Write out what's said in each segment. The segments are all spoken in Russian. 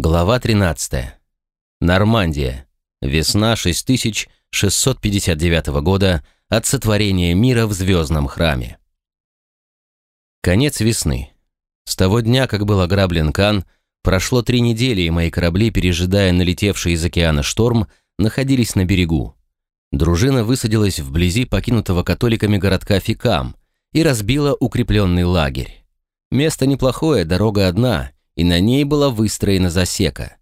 Глава 13. Нормандия. Весна 6659 года от сотворения мира в звездном храме. Конец весны. С того дня, как был ограблен Кан, прошло три недели, и мои корабли, пережидая налетевший из океана шторм, находились на берегу. Дружина высадилась вблизи покинутого католиками городка Фикам и разбила укрепленный лагерь. Место неплохое, дорога одна, и на ней была выстроена засека.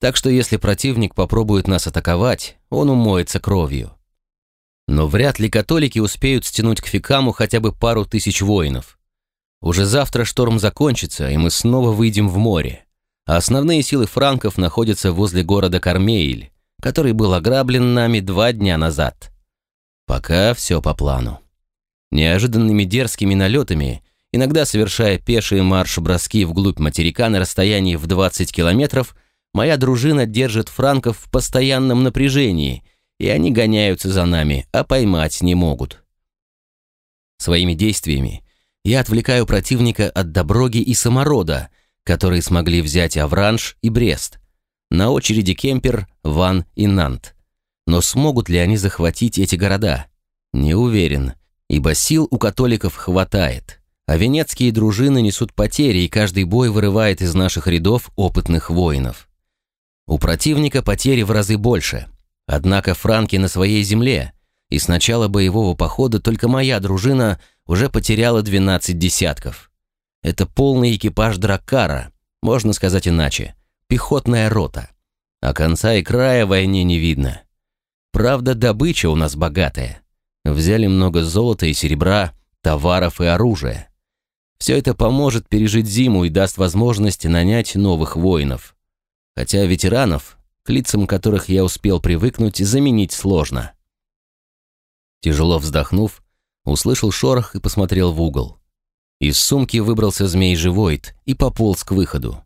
Так что если противник попробует нас атаковать, он умоется кровью. Но вряд ли католики успеют стянуть к Фикаму хотя бы пару тысяч воинов. Уже завтра шторм закончится, и мы снова выйдем в море. А основные силы франков находятся возле города Кармеиль, который был ограблен нами два дня назад. Пока все по плану. Неожиданными дерзкими налетами, иногда совершая пешие марш-броски вглубь материка на расстоянии в 20 километров, моя дружина держит франков в постоянном напряжении, и они гоняются за нами, а поймать не могут. Своими действиями я отвлекаю противника от Доброги и Саморода, которые смогли взять Авранж и Брест. На очереди Кемпер, Ван и Нант. Но смогут ли они захватить эти города? Не уверен, ибо сил у католиков хватает. А венецкие дружины несут потери, и каждый бой вырывает из наших рядов опытных воинов. У противника потери в разы больше. Однако франки на своей земле, и с начала боевого похода только моя дружина уже потеряла 12 десятков. Это полный экипаж Драккара, можно сказать иначе, пехотная рота. А конца и края войне не видно. Правда, добыча у нас богатая. Взяли много золота и серебра, товаров и оружия. Все это поможет пережить зиму и даст возможность нанять новых воинов. Хотя ветеранов, к лицам которых я успел привыкнуть, заменить сложно. Тяжело вздохнув, услышал шорох и посмотрел в угол. Из сумки выбрался змей Живойт и пополз к выходу.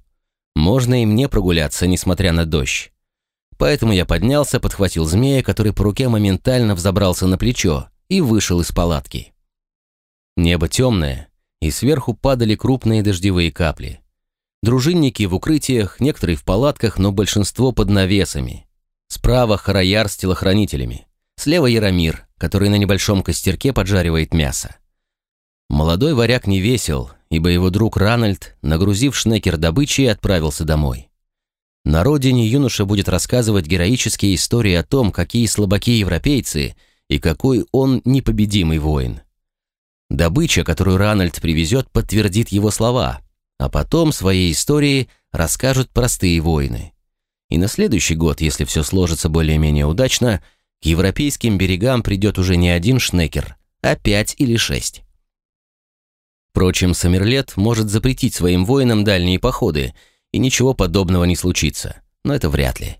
Можно и мне прогуляться, несмотря на дождь. Поэтому я поднялся, подхватил змея, который по руке моментально взобрался на плечо и вышел из палатки. Небо темное, и сверху падали крупные дождевые капли. Дружинники в укрытиях, некоторые в палатках, но большинство под навесами. Справа Хараяр с телохранителями. Слева Яромир, который на небольшом костерке поджаривает мясо. Молодой варяг не весел, ибо его друг Ранальд, нагрузив шнекер добычи, отправился домой. На родине юноша будет рассказывать героические истории о том, какие слабаки европейцы и какой он непобедимый воин. Добыча, которую Ранальд привезет, подтвердит его слова, а потом своей истории расскажут простые воины. И на следующий год, если все сложится более-менее удачно, к европейским берегам придет уже не один шнекер, а пять или шесть. Впрочем, Самерлет может запретить своим воинам дальние походы, и ничего подобного не случится, но это вряд ли.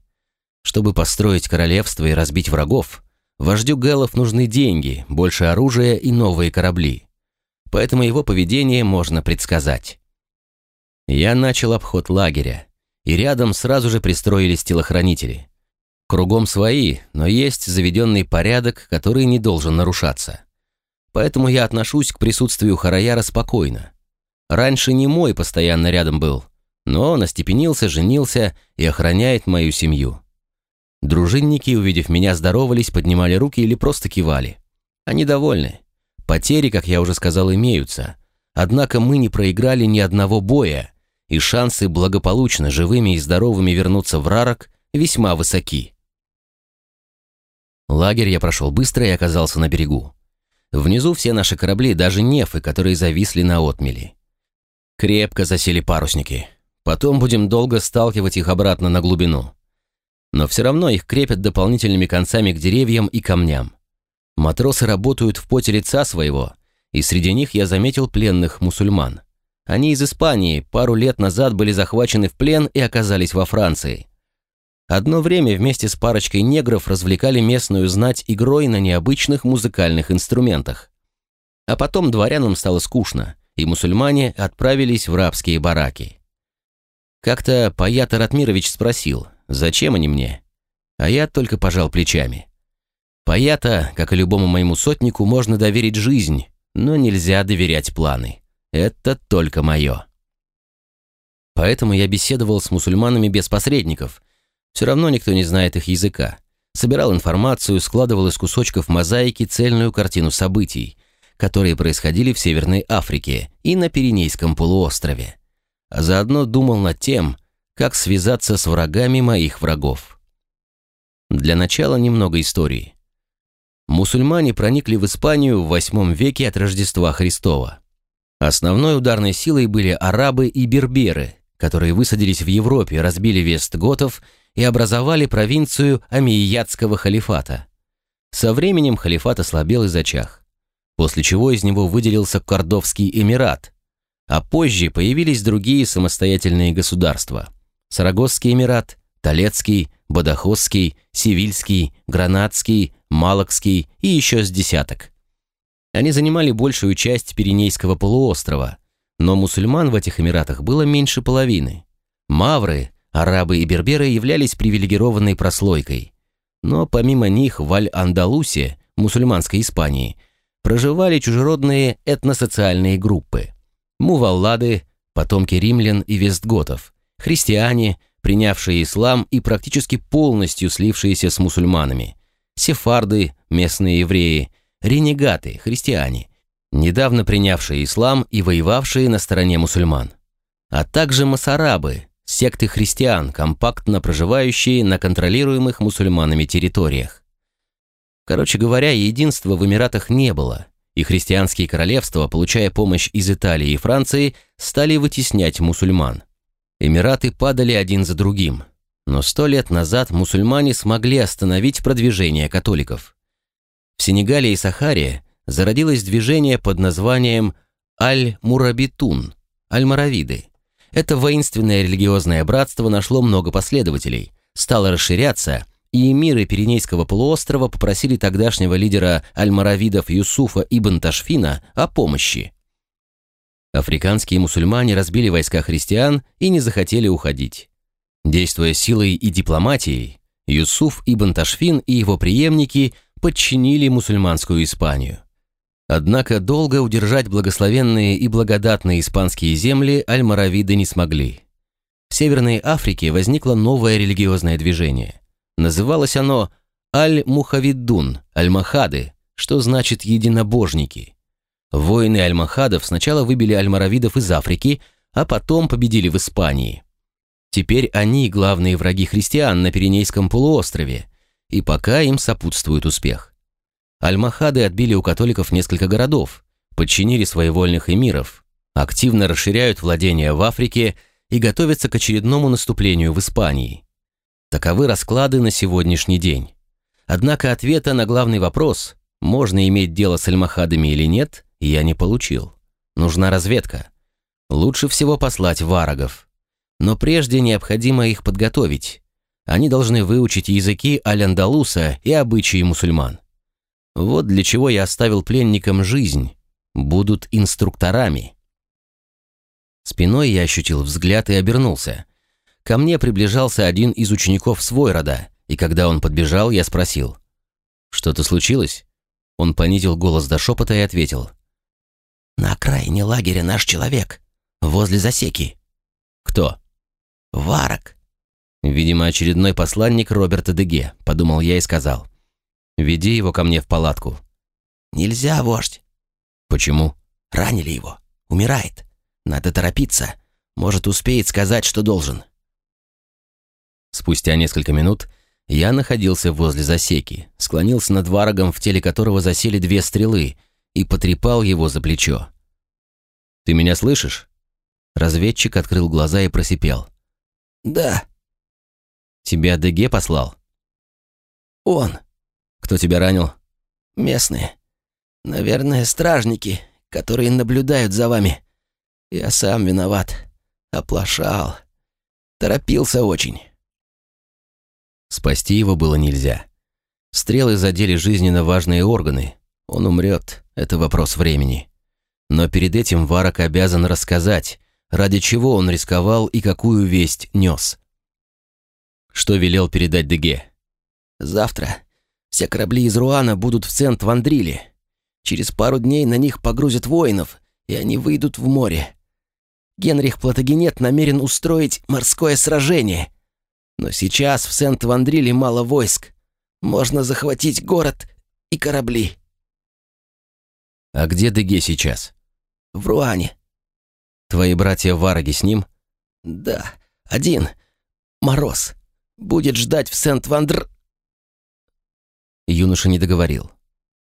Чтобы построить королевство и разбить врагов, вождю Гэллов нужны деньги, больше оружия и новые корабли. Поэтому его поведение можно предсказать. Я начал обход лагеря, и рядом сразу же пристроились телохранители. Кругом свои, но есть заведенный порядок, который не должен нарушаться. Поэтому я отношусь к присутствию Хараяра спокойно. Раньше не мой постоянно рядом был, но он остепенился, женился и охраняет мою семью. Дружинники, увидев меня, здоровались, поднимали руки или просто кивали. Они довольны. Потери, как я уже сказал, имеются. Однако мы не проиграли ни одного боя, и шансы благополучно живыми и здоровыми вернуться в Рарок весьма высоки. Лагерь я прошел быстро и оказался на берегу. Внизу все наши корабли, даже нефы, которые зависли на отмели. Крепко засели парусники. Потом будем долго сталкивать их обратно на глубину. Но все равно их крепят дополнительными концами к деревьям и камням. Матросы работают в поте лица своего, и среди них я заметил пленных мусульман. Они из Испании, пару лет назад были захвачены в плен и оказались во Франции. Одно время вместе с парочкой негров развлекали местную знать игрой на необычных музыкальных инструментах. А потом дворянам стало скучно, и мусульмане отправились в рабские бараки. Как-то Паят Ратмирович спросил, зачем они мне? А я только пожал плечами. Паята, как и любому моему сотнику, можно доверить жизнь, но нельзя доверять планы. Это только мое. Поэтому я беседовал с мусульманами без посредников. Все равно никто не знает их языка. Собирал информацию, складывал из кусочков мозаики цельную картину событий, которые происходили в Северной Африке и на Пиренейском полуострове. А заодно думал над тем, как связаться с врагами моих врагов. Для начала немного истории. Мусульмане проникли в Испанию в VIII веке от Рождества Христова. Основной ударной силой были арабы и берберы, которые высадились в Европе, разбили вестготов и образовали провинцию Амиядского халифата. Со временем халифат ослабел и зачах, после чего из него выделился Кордовский Эмират, а позже появились другие самостоятельные государства – Сарагосский Эмират, Толецкий, Бадахосский, Севильский, Гранадский, Малакский и еще с десяток. Они занимали большую часть Пиренейского полуострова, но мусульман в этих эмиратах было меньше половины. Мавры, арабы и берберы являлись привилегированной прослойкой. Но помимо них в Аль-Андалусе, мусульманской Испании, проживали чужеродные этносоциальные группы. Муваллады, потомки римлян и вестготов, христиане, принявшие ислам и практически полностью слившиеся с мусульманами, сефарды, местные евреи, ренегаты, христиане, недавно принявшие ислам и воевавшие на стороне мусульман, а также масарабы, секты христиан, компактно проживающие на контролируемых мусульманами территориях. Короче говоря, единства в Эмиратах не было, и христианские королевства, получая помощь из Италии и Франции, стали вытеснять мусульман. Эмираты падали один за другим, но сто лет назад мусульмане смогли остановить продвижение католиков. В Сенегале и Сахаре зародилось движение под названием Аль-Мурабитун, Аль-Маравиды. Это воинственное религиозное братство нашло много последователей, стало расширяться, и эмиры Пиренейского полуострова попросили тогдашнего лидера аль-Маравидов Юсуфа ибн Ташфина о помощи. Африканские мусульмане разбили войска христиан и не захотели уходить. Действуя силой и дипломатией, Юсуф ибн Ташфин и его преемники подчинили мусульманскую Испанию. Однако долго удержать благословенные и благодатные испанские земли аль-Маравиды не смогли. В Северной Африке возникло новое религиозное движение. Называлось оно Аль-Мухавиддун, Аль-Махады, что значит «единобожники». Воины Аль-Махадов сначала выбили аль-Маравидов из Африки, а потом победили в Испании. Теперь они главные враги христиан на Пиренейском полуострове, и пока им сопутствует успех. Аль-Махады отбили у католиков несколько городов, подчинили своевольных эмиров, активно расширяют владения в Африке и готовятся к очередному наступлению в Испании. Таковы расклады на сегодняшний день. Однако ответа на главный вопрос, можно иметь дело с Аль-Махадами или нет, я не получил. Нужна разведка. Лучше всего послать варагов. Но прежде необходимо их подготовить. Они должны выучить языки Аль-Андалуса и обычаи мусульман. Вот для чего я оставил пленникам жизнь. Будут инструкторами. Спиной я ощутил взгляд и обернулся. Ко мне приближался один из учеников Свойрода, и когда он подбежал, я спросил. «Что-то случилось?» Он понизил голос до шепота и ответил. «На окраине лагеря наш человек, возле засеки». «Кто?» «Варок». «Видимо, очередной посланник Роберта Деге», — подумал я и сказал. Веди его ко мне в палатку». «Нельзя, вождь». «Почему?» «Ранили его. Умирает. Надо торопиться. Может, успеет сказать, что должен». Спустя несколько минут я находился возле засеки, склонился над варагом, в теле которого засели две стрелы, и потрепал его за плечо. «Ты меня слышишь?» Разведчик открыл глаза и просипел. «Да». «Тебя ДГ послал?» «Он». Кто тебя ранил? Местные. Наверное, стражники, которые наблюдают за вами. Я сам виноват. Оплошал. Торопился очень. Спасти его было нельзя. Стрелы задели жизненно важные органы. Он умрет. Это вопрос времени. Но перед этим Варак обязан рассказать, ради чего он рисковал и какую весть нес. Что велел передать Деге? «Завтра все корабли из Руана будут в Цент-Вандриле. Через пару дней на них погрузят воинов, и они выйдут в море. Генрих Платагенет намерен устроить морское сражение. Но сейчас в Сент-Вандриле мало войск. Можно захватить город и корабли. А где Деге сейчас? В Руане. Твои братья Вараги с ним? Да, один. Мороз. Будет ждать в Сент-Вандр... Юноша не договорил.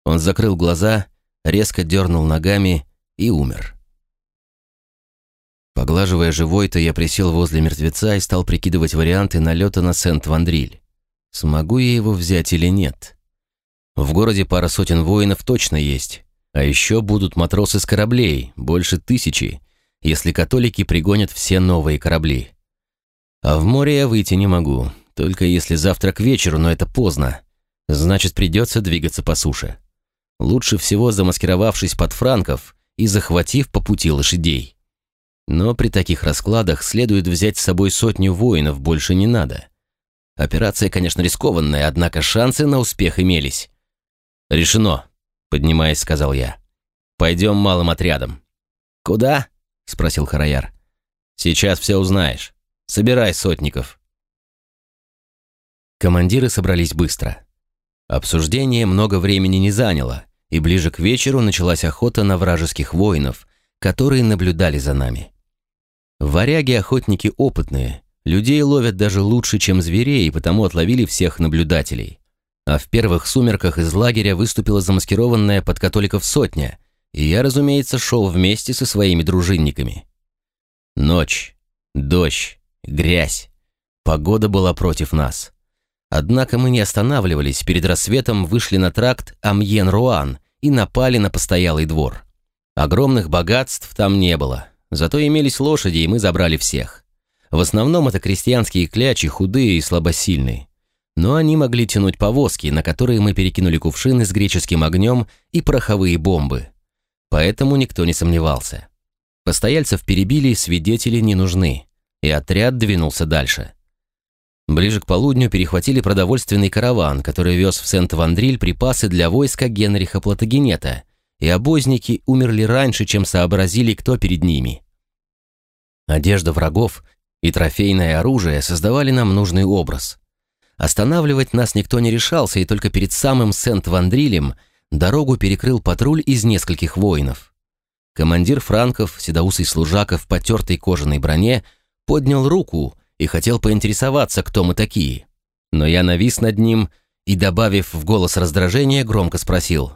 Он закрыл глаза, резко дернул ногами и умер. Поглаживая живой-то, я присел возле мертвеца и стал прикидывать варианты налета на Сент-Вандриль. Смогу я его взять или нет? В городе пара сотен воинов точно есть. А еще будут матросы с кораблей, больше тысячи, если католики пригонят все новые корабли. А в море я выйти не могу, только если завтра к вечеру, но это поздно. Значит, придется двигаться по суше. Лучше всего замаскировавшись под франков и захватив по пути лошадей. Но при таких раскладах следует взять с собой сотню воинов, больше не надо. Операция, конечно, рискованная, однако шансы на успех имелись. «Решено», — поднимаясь, сказал я. «Пойдем малым отрядом». «Куда?» — спросил Хараяр. «Сейчас все узнаешь. Собирай сотников». Командиры собрались быстро. Обсуждение много времени не заняло, и ближе к вечеру началась охота на вражеских воинов, которые наблюдали за нами. Варяги-охотники опытные, людей ловят даже лучше, чем зверей, и потому отловили всех наблюдателей. А в первых сумерках из лагеря выступила замаскированная под католиков сотня, и я, разумеется, шел вместе со своими дружинниками. Ночь, дождь, грязь. Погода была против нас. Однако мы не останавливались, перед рассветом вышли на тракт Амьен-Руан и напали на постоялый двор. Огромных богатств там не было, Зато имелись лошади, и мы забрали всех. В основном это крестьянские клячи, худые и слабосильные. Но они могли тянуть повозки, на которые мы перекинули кувшины с греческим огнем и пороховые бомбы. Поэтому никто не сомневался. Постояльцев перебили, свидетели не нужны. И отряд двинулся дальше. Ближе к полудню перехватили продовольственный караван, который вез в Сент-Вандриль припасы для войска Генриха Платагенета, и обозники умерли раньше, чем сообразили, кто перед ними. Одежда врагов и трофейное оружие создавали нам нужный образ. Останавливать нас никто не решался, и только перед самым Сент-Вандрилем дорогу перекрыл патруль из нескольких воинов. Командир франков, седоусый служака в потертой кожаной броне, поднял руку и хотел поинтересоваться, кто мы такие. Но я навис над ним и, добавив в голос раздражения, громко спросил.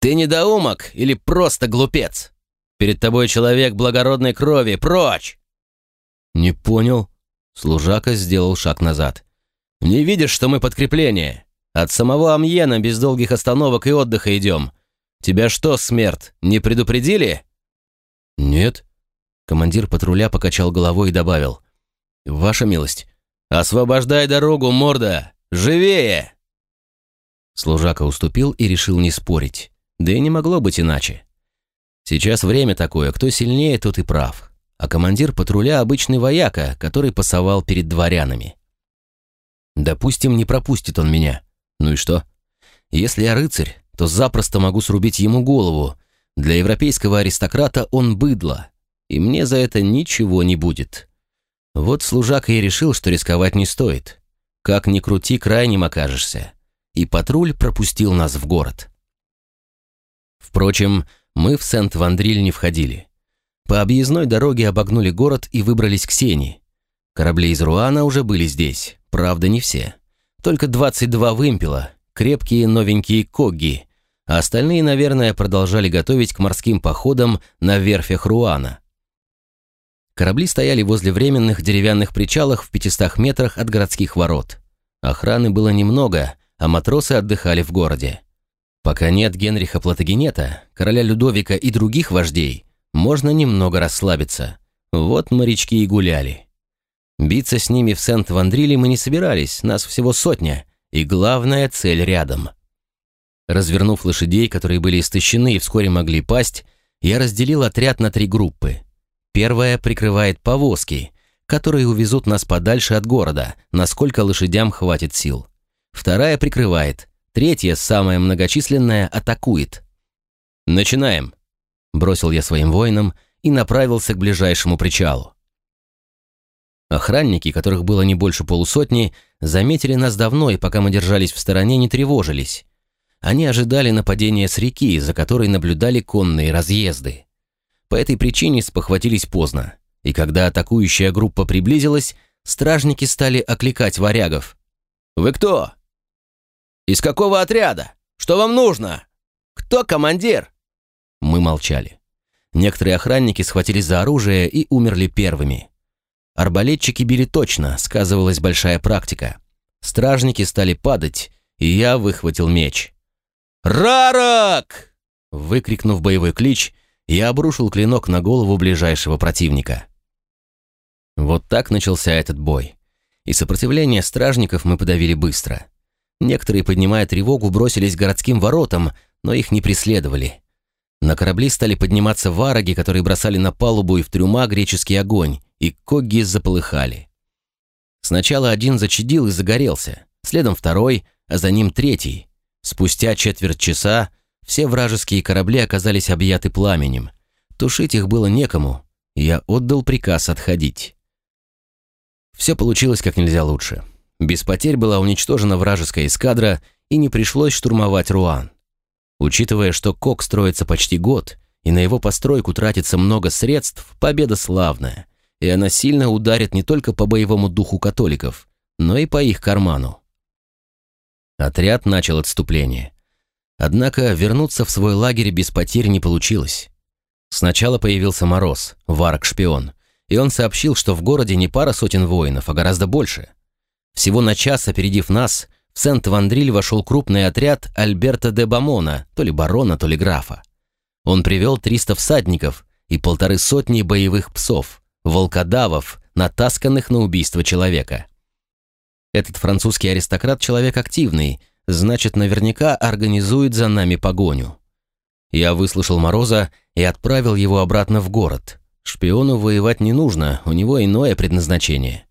«Ты недоумок или просто глупец? Перед тобой человек благородной крови, прочь!» «Не понял». Служака сделал шаг назад. «Не видишь, что мы подкрепление? От самого Амьена без долгих остановок и отдыха идем. Тебя что, смерть, не предупредили?» «Нет». Командир патруля покачал головой и добавил. «Ваша милость, освобождай дорогу, морда! Живее!» Служака уступил и решил не спорить. Да и не могло быть иначе. Сейчас время такое, кто сильнее, тот и прав. А командир патруля обычный вояка, который пасовал перед дворянами. Допустим, не пропустит он меня. Ну и что? Если я рыцарь, то запросто могу срубить ему голову. Для европейского аристократа он быдло, и мне за это ничего не будет. Вот служака и решил, что рисковать не стоит. Как ни крути, крайним окажешься. И патруль пропустил нас в город. Впрочем, мы в Сент-Вандриль не входили. По объездной дороге обогнули город и выбрались к Сени. Корабли из Руана уже были здесь, правда не все. Только 22 вымпела, крепкие новенькие когги, а остальные, наверное, продолжали готовить к морским походам на верфях Руана. Корабли стояли возле временных деревянных причалах в 500 метрах от городских ворот. Охраны было немного, а матросы отдыхали в городе. Пока нет Генриха Платагенета, короля Людовика и других вождей, можно немного расслабиться. Вот морячки и гуляли. Биться с ними в Сент-Вандриле мы не собирались, нас всего сотня, и главная цель рядом. Развернув лошадей, которые были истощены и вскоре могли пасть, я разделил отряд на три группы. Первая прикрывает повозки, которые увезут нас подальше от города, насколько лошадям хватит сил. Вторая прикрывает, Третья, самая многочисленная, атакует. «Начинаем!» – бросил я своим воинам и направился к ближайшему причалу. Охранники, которых было не больше полусотни, заметили нас давно и пока мы держались в стороне, не тревожились. Они ожидали нападения с реки, за которой наблюдали конные разъезды. По этой причине спохватились поздно, и когда атакующая группа приблизилась, стражники стали окликать варягов. «Вы кто? Из какого отряда? Что вам нужно? Кто командир?» Мы молчали. Некоторые охранники схватились за оружие и умерли первыми. Арбалетчики били точно, сказывалась большая практика. Стражники стали падать, и я выхватил меч. «Рарак!» Выкрикнув боевой клич, я обрушил клинок на голову ближайшего противника. Вот так начался этот бой. И сопротивление стражников мы подавили быстро. Некоторые, поднимая тревогу, бросились к городским воротам, но их не преследовали. На корабли стали подниматься вараги, которые бросали на палубу и в трюма греческий огонь, и когги заполыхали. Сначала один зачадил и загорелся, следом второй, а за ним третий. Спустя четверть часа все вражеские корабли оказались объяты пламенем. Тушить их было некому, и я отдал приказ отходить. Все получилось как нельзя лучше. Без потерь была уничтожена вражеская эскадра, и не пришлось штурмовать Руан. Учитывая, что Кок строится почти год, и на его постройку тратится много средств, победа славная, и она сильно ударит не только по боевому духу католиков, но и по их карману. Отряд начал отступление. Однако вернуться в свой лагерь без потерь не получилось. Сначала появился Мороз, варок-шпион, и он сообщил, что в городе не пара сотен воинов, а гораздо больше. Всего на час опередив нас, в Сент-Вандриль вошел крупный отряд Альберта де Бамона, то ли барона, то ли графа. Он привел 300 всадников и полторы сотни боевых псов, волкодавов, натасканных на убийство человека. Этот французский аристократ человек активный, значит, наверняка организует за нами погоню. Я выслушал Мороза и отправил его обратно в город. Шпиону воевать не нужно, у него иное предназначение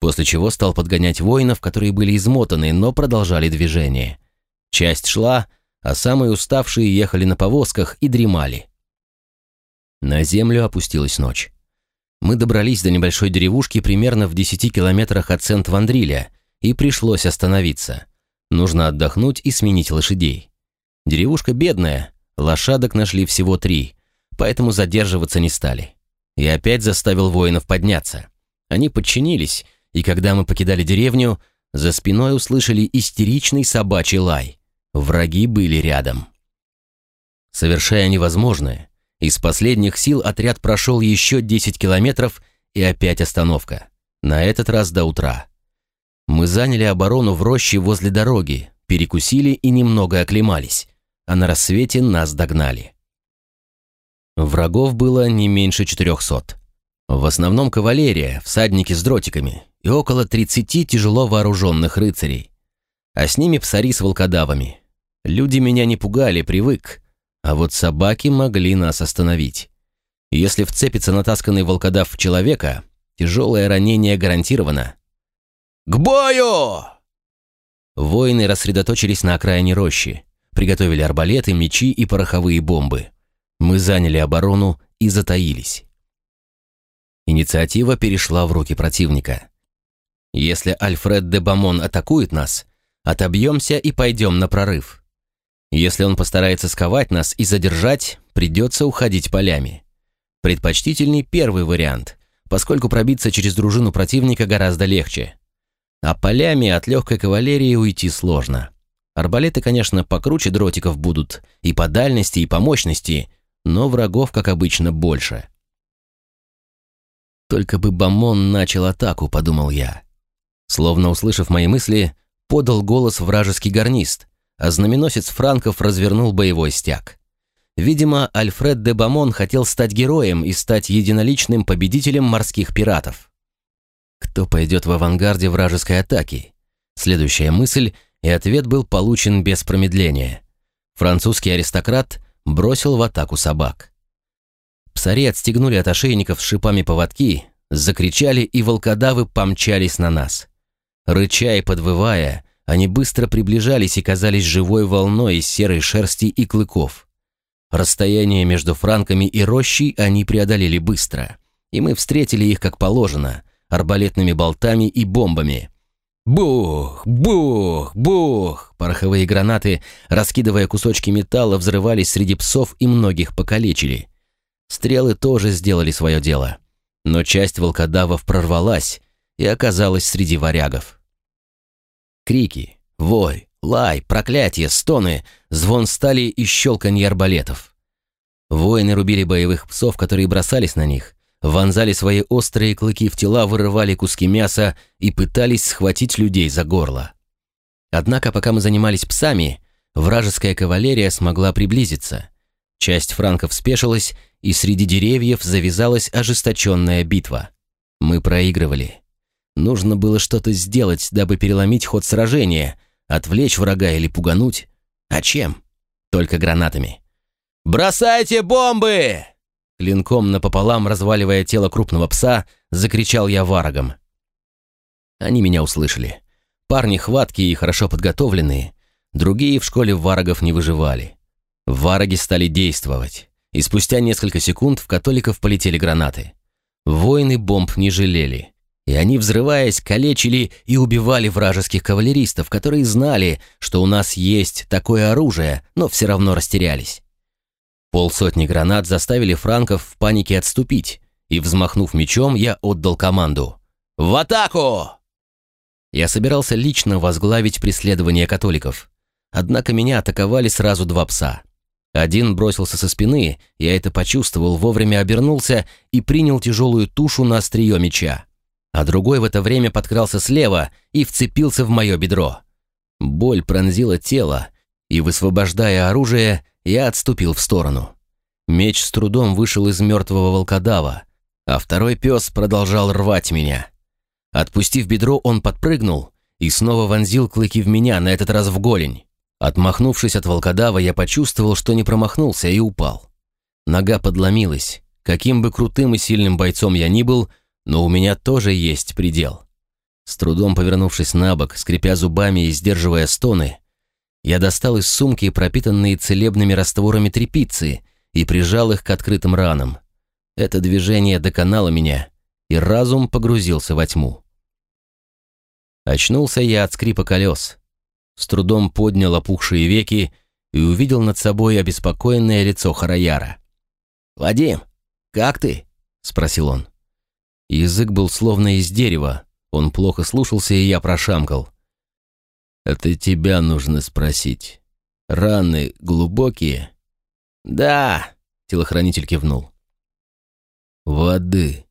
после чего стал подгонять воинов, которые были измотаны, но продолжали движение. Часть шла, а самые уставшие ехали на повозках и дремали. На землю опустилась ночь. Мы добрались до небольшой деревушки примерно в 10 километрах от Сент-Вандриля, и пришлось остановиться. Нужно отдохнуть и сменить лошадей. Деревушка бедная, лошадок нашли всего три, поэтому задерживаться не стали. Я опять заставил воинов подняться. Они подчинились, и когда мы покидали деревню, за спиной услышали истеричный собачий лай. Враги были рядом. Совершая невозможное, из последних сил отряд прошел еще 10 километров и опять остановка. На этот раз до утра. Мы заняли оборону в роще возле дороги, перекусили и немного оклемались, а на рассвете нас догнали. Врагов было не меньше 400. В основном кавалерия, всадники с дротиками, и около 30 тяжело вооруженных рыцарей. А с ними псари с волкодавами. Люди меня не пугали, привык. А вот собаки могли нас остановить. Если вцепится натасканный волкодав в человека, тяжелое ранение гарантировано. «К бою!» Воины рассредоточились на окраине рощи, приготовили арбалеты, мечи и пороховые бомбы. Мы заняли оборону и затаились. Инициатива перешла в руки противника. Если Альфред де Бамон атакует нас, отобьемся и пойдем на прорыв. Если он постарается сковать нас и задержать, придется уходить полями. Предпочтительней первый вариант, поскольку пробиться через дружину противника гораздо легче. А полями от легкой кавалерии уйти сложно. Арбалеты, конечно, покруче дротиков будут, и по дальности, и по мощности, но врагов, как обычно, больше. Только бы Бамон начал атаку, подумал я. Словно услышав мои мысли, подал голос вражеский гарнист, а знаменосец франков развернул боевой стяг. Видимо, Альфред де Бамон хотел стать героем и стать единоличным победителем морских пиратов. Кто пойдет в авангарде вражеской атаки? Следующая мысль, и ответ был получен без промедления. Французский аристократ бросил в атаку собак. Псари отстегнули от ошейников с шипами поводки, закричали, и волкодавы помчались на нас. Рыча и подвывая, они быстро приближались и казались живой волной из серой шерсти и клыков. Расстояние между франками и рощей они преодолели быстро, и мы встретили их как положено, арбалетными болтами и бомбами. Бух, бух, бух! Пороховые гранаты, раскидывая кусочки металла, взрывались среди псов и многих покалечили. Стрелы тоже сделали свое дело. Но часть волкодавов прорвалась и оказалась среди варягов. Крики, вой, лай, проклятия, стоны, звон стали и щелканье арбалетов. Воины рубили боевых псов, которые бросались на них, вонзали свои острые клыки в тела, вырывали куски мяса и пытались схватить людей за горло. Однако, пока мы занимались псами, вражеская кавалерия смогла приблизиться. Часть франков спешилась, и среди деревьев завязалась ожесточенная битва. Мы проигрывали. Нужно было что-то сделать, дабы переломить ход сражения, отвлечь врага или пугануть. А чем? Только гранатами. «Бросайте бомбы!» Клинком напополам, разваливая тело крупного пса, закричал я варагом. Они меня услышали. Парни хваткие и хорошо подготовленные. Другие в школе варагов не выживали. Вараги стали действовать. И спустя несколько секунд в католиков полетели гранаты. Воины бомб не жалели и они, взрываясь, калечили и убивали вражеских кавалеристов, которые знали, что у нас есть такое оружие, но все равно растерялись. Полсотни гранат заставили франков в панике отступить, и, взмахнув мечом, я отдал команду «В атаку!». Я собирался лично возглавить преследование католиков, однако меня атаковали сразу два пса. Один бросился со спины, я это почувствовал, вовремя обернулся и принял тяжелую тушу на острие меча а другой в это время подкрался слева и вцепился в мое бедро. Боль пронзила тело, и, высвобождая оружие, я отступил в сторону. Меч с трудом вышел из мертвого волкодава, а второй пес продолжал рвать меня. Отпустив бедро, он подпрыгнул и снова вонзил клыки в меня, на этот раз в голень. Отмахнувшись от волкодава, я почувствовал, что не промахнулся и упал. Нога подломилась. Каким бы крутым и сильным бойцом я ни был, но у меня тоже есть предел. С трудом повернувшись на бок, скрипя зубами и сдерживая стоны, я достал из сумки пропитанные целебными растворами трепицы и прижал их к открытым ранам. Это движение доконало меня, и разум погрузился во тьму. Очнулся я от скрипа колес. С трудом поднял опухшие веки и увидел над собой обеспокоенное лицо Хараяра. «Вадим, как ты?» — спросил он. Язык был словно из дерева. Он плохо слушался, и я прошамкал. «Это тебя нужно спросить. Раны глубокие?» «Да», — телохранитель кивнул. «Воды».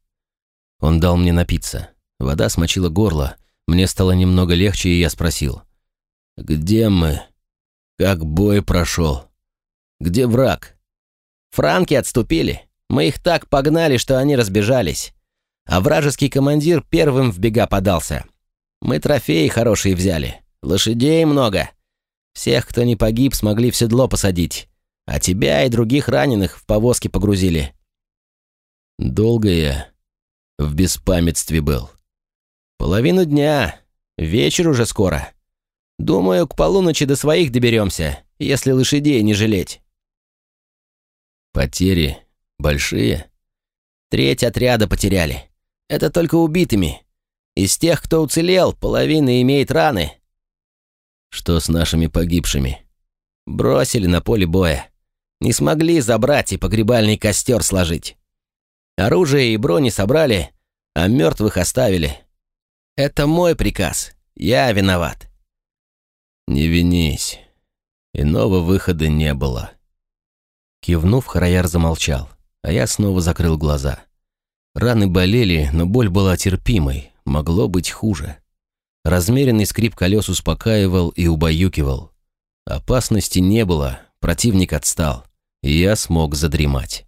Он дал мне напиться. Вода смочила горло. Мне стало немного легче, и я спросил. «Где мы? Как бой прошел? Где враг?» «Франки отступили. Мы их так погнали, что они разбежались а вражеский командир первым в бега подался. Мы трофеи хорошие взяли, лошадей много. Всех, кто не погиб, смогли в седло посадить, а тебя и других раненых в повозки погрузили. Долго я в беспамятстве был. Половину дня, вечер уже скоро. Думаю, к полуночи до своих доберемся, если лошадей не жалеть. Потери большие? Треть отряда потеряли. Это только убитыми. Из тех, кто уцелел, половина имеет раны. Что с нашими погибшими? Бросили на поле боя. Не смогли забрать и погребальный костер сложить. Оружие и брони собрали, а мертвых оставили. Это мой приказ. Я виноват. Не винись. Иного выхода не было. Кивнув, Хараяр замолчал, а я снова закрыл глаза. Раны болели, но боль была терпимой, могло быть хуже. Размеренный скрип колес успокаивал и убаюкивал. Опасности не было, противник отстал, и я смог задремать.